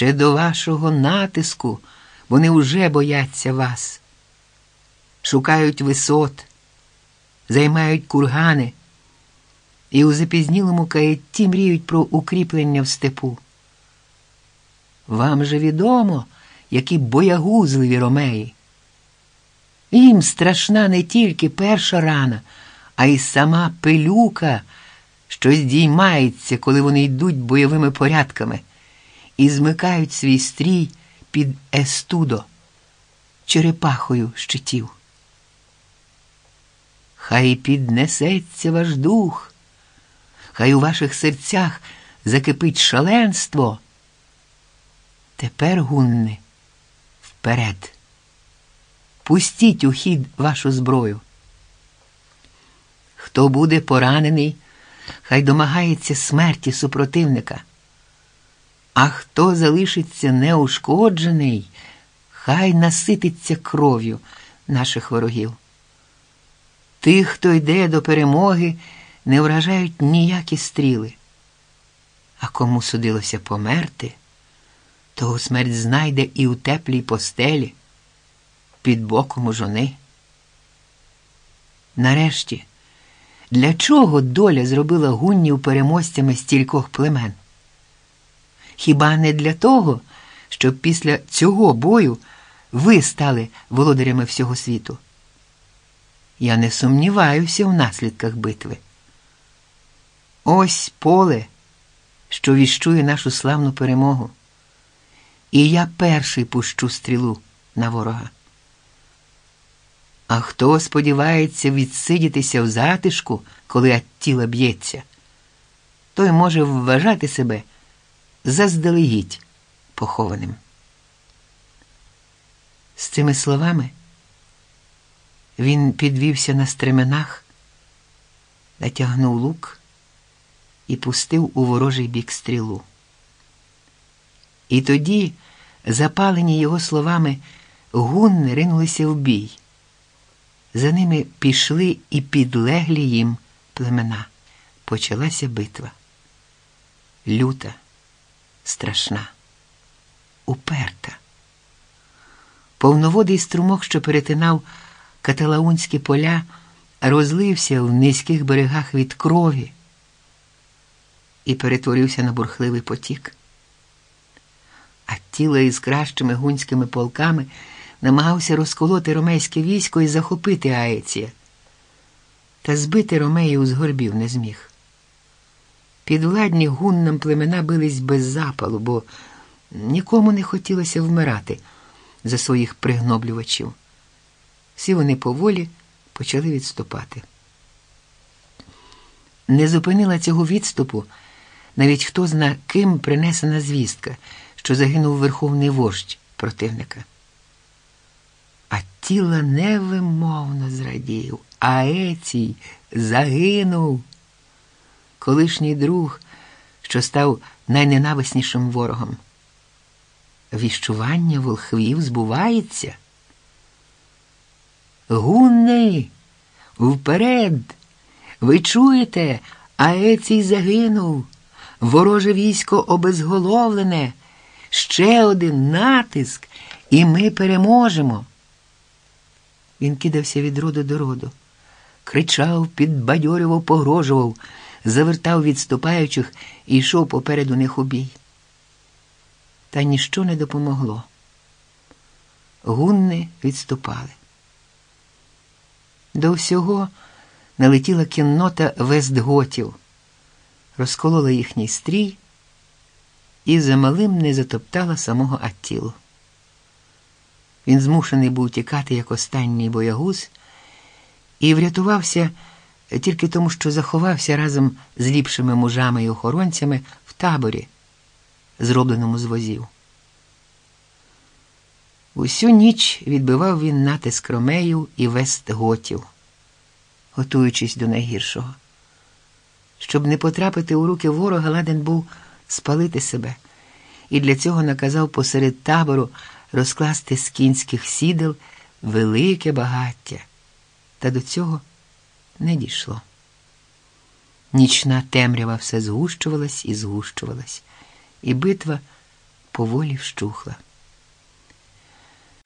Ще до вашого натиску вони уже бояться вас, шукають висот, займають кургани і у запізнілому каєтті мріють про укріплення в степу. Вам же відомо, які боягузливі ромеї. Їм страшна не тільки перша рана, а й сама пилюка, що здіймається, коли вони йдуть бойовими порядками і змикають свій стрій під естудо, черепахою щитів. Хай піднесеться ваш дух, хай у ваших серцях закипить шаленство. Тепер, гунни, вперед. Пустіть у хід вашу зброю. Хто буде поранений, хай домагається смерті супротивника. А хто залишиться неушкоджений, хай насититься кров'ю наших ворогів. Тих, хто йде до перемоги, не вражають ніякі стріли. А кому судилося померти, того смерть знайде і у теплій постелі, під боком у жони. Нарешті, для чого доля зробила гуннів переможцями стількох племен? Хіба не для того, щоб після цього бою ви стали володарями всього світу? Я не сумніваюся в наслідках битви. Ось поле, що віщує нашу славну перемогу. І я перший пущу стрілу на ворога. А хто сподівається відсидітися в затишку, коли Аттіла б'ється, той може вважати себе заздалегідь похованим. З цими словами він підвівся на стременах, натягнув лук і пустив у ворожий бік стрілу. І тоді, запалені його словами, гунни ринулися в бій. За ними пішли і підлеглі їм племена. Почалася битва. Люта, страшна, уперта. Повноводий струмок, що перетинав каталаунські поля, розлився в низьких берегах від крові і перетворився на бурхливий потік. А тіло із кращими гунськими полками намагався розколоти ромейське військо і захопити Аеція. Та збити ромеїв з горбів не зміг. Підвладні гуннам племена бились без запалу, бо нікому не хотілося вмирати за своїх пригноблювачів. Всі вони поволі почали відступати. Не зупинила цього відступу навіть хто зна ким принесена звістка, що загинув верховний вождь противника. А тіла невимовно зрадів, а Ецій загинув. Колишній друг, що став найненависнішим ворогом. Віщування волхвів збувається. Гунни, вперед! Ви чуєте, а Ецій загинув. Вороже військо обезголовлене, ще один натиск, і ми переможемо. Він кидався від роду до роду, кричав, підбадьорював, погрожував, завертав відступаючих і йшов попереду них у бій. Та ніщо не допомогло. Гунни відступали. До всього налетіла кіннота вестготів, розколола їхній стрій і замалим не затоптала самого Аттілу. Він змушений був тікати як останній боягуз і врятувався тільки тому, що заховався разом з ліпшими мужами і охоронцями в таборі, зробленому з возів. Усю ніч відбивав він натиск ромеїв і вестготів, готуючись до найгіршого. Щоб не потрапити у руки ворога, ладен був спалити себе, і для цього наказав посеред табору розкласти з кінських сідел велике багаття, та до цього не дійшло. Нічна темрява все згущувалась і згущувалась, і битва поволі вщухла.